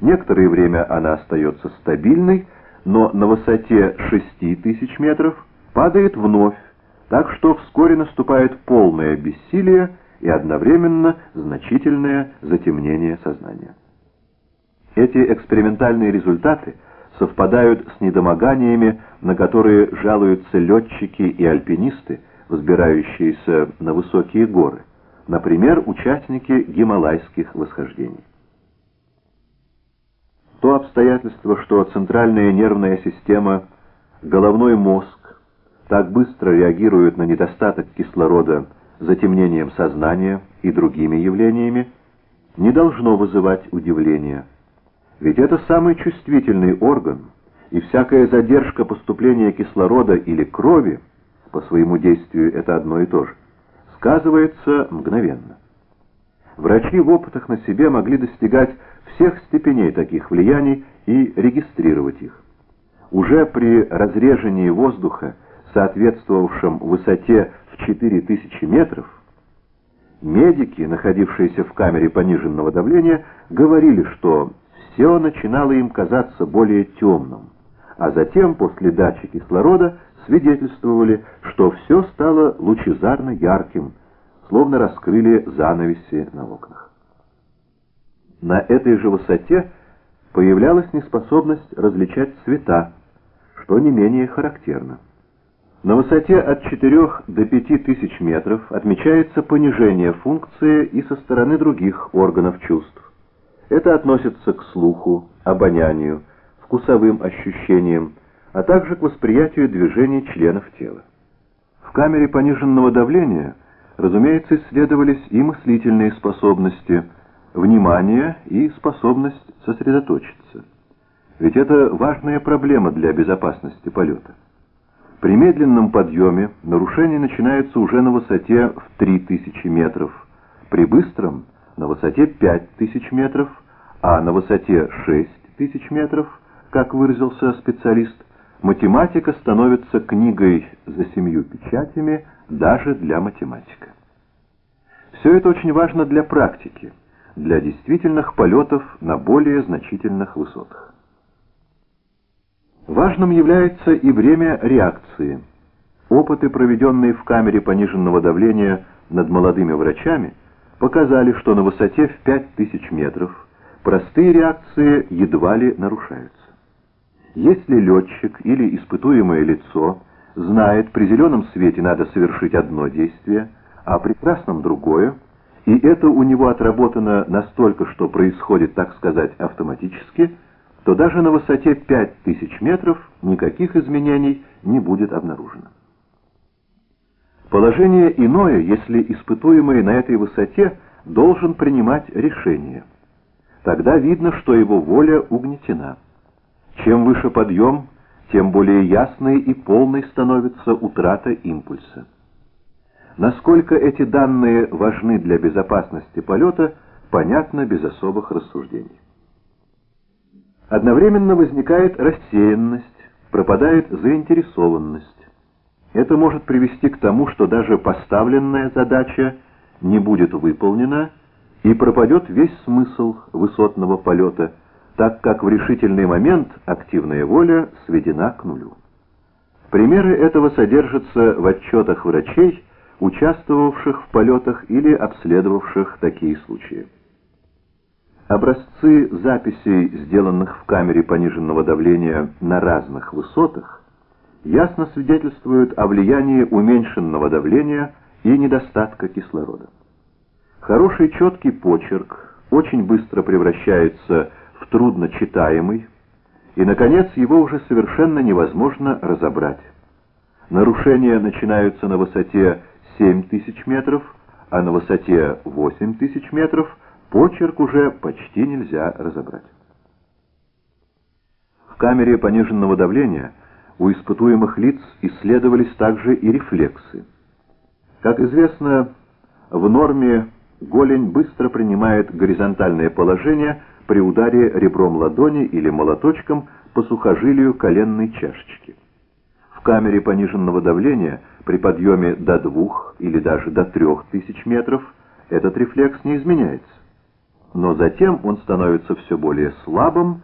Некоторое время она остается стабильной, но на высоте 6000 метров падает вновь, так что вскоре наступает полное бессилие и одновременно значительное затемнение сознания. Эти экспериментальные результаты совпадают с недомоганиями, на которые жалуются летчики и альпинисты, взбирающиеся на высокие горы, например, участники гималайских восхождений. То обстоятельство, что центральная нервная система, головной мозг так быстро реагируют на недостаток кислорода затемнением сознания и другими явлениями, не должно вызывать удивления. Ведь это самый чувствительный орган, и всякая задержка поступления кислорода или крови, по своему действию это одно и то же, сказывается мгновенно. Врачи в опытах на себе могли достигать всех степеней таких влияний и регистрировать их. Уже при разрежении воздуха, соответствовавшем высоте в 4000 метров, медики, находившиеся в камере пониженного давления, говорили, что все начинало им казаться более темным, а затем, после дачи кислорода, свидетельствовали, что все стало лучезарно ярким, словно раскрыли занавеси на окнах. На этой же высоте появлялась неспособность различать цвета, что не менее характерно. На высоте от 4 до 5 тысяч метров отмечается понижение функции и со стороны других органов чувств. Это относится к слуху, обонянию, вкусовым ощущениям, а также к восприятию движений членов тела. В камере пониженного давления, разумеется, исследовались и мыслительные способности – внимание и способность сосредоточиться. Ведь это важная проблема для безопасности полета. При медленном подъеме нарушение начинается уже на высоте в 3000 метров, при быстром – на высоте 5000 метров, а на высоте 6000 метров, как выразился специалист, математика становится книгой за семью печатями даже для математика. Все это очень важно для практики для действительных полетов на более значительных высотах. Важным является и время реакции. Опыты, проведенные в камере пониженного давления над молодыми врачами, показали, что на высоте в 5000 метров простые реакции едва ли нарушаются. Если летчик или испытуемое лицо знает, при зеленом свете надо совершить одно действие, а при красном другое, и это у него отработано настолько, что происходит, так сказать, автоматически, то даже на высоте 5000 метров никаких изменений не будет обнаружено. Положение иное, если испытуемый на этой высоте должен принимать решение. Тогда видно, что его воля угнетена. Чем выше подъем, тем более ясной и полной становится утрата импульса. Насколько эти данные важны для безопасности полета, понятно без особых рассуждений. Одновременно возникает рассеянность, пропадает заинтересованность. Это может привести к тому, что даже поставленная задача не будет выполнена и пропадет весь смысл высотного полета, так как в решительный момент активная воля сведена к нулю. Примеры этого содержатся в отчетах врачей, участвовавших в полетах или обследовавших такие случаи. Образцы записей, сделанных в камере пониженного давления на разных высотах, ясно свидетельствуют о влиянии уменьшенного давления и недостатка кислорода. Хороший четкий почерк очень быстро превращается в трудночитаемый, и, наконец, его уже совершенно невозможно разобрать. Нарушения начинаются на высоте 7 тысяч метров, а на высоте 8 тысяч метров почерк уже почти нельзя разобрать. В камере пониженного давления у испытуемых лиц исследовались также и рефлексы. Как известно, в норме голень быстро принимает горизонтальное положение при ударе ребром ладони или молоточком по сухожилию коленной чашечки. В камере пониженного давления при подъеме до двух или даже до трех тысяч метров этот рефлекс не изменяется. но затем он становится все более слабым,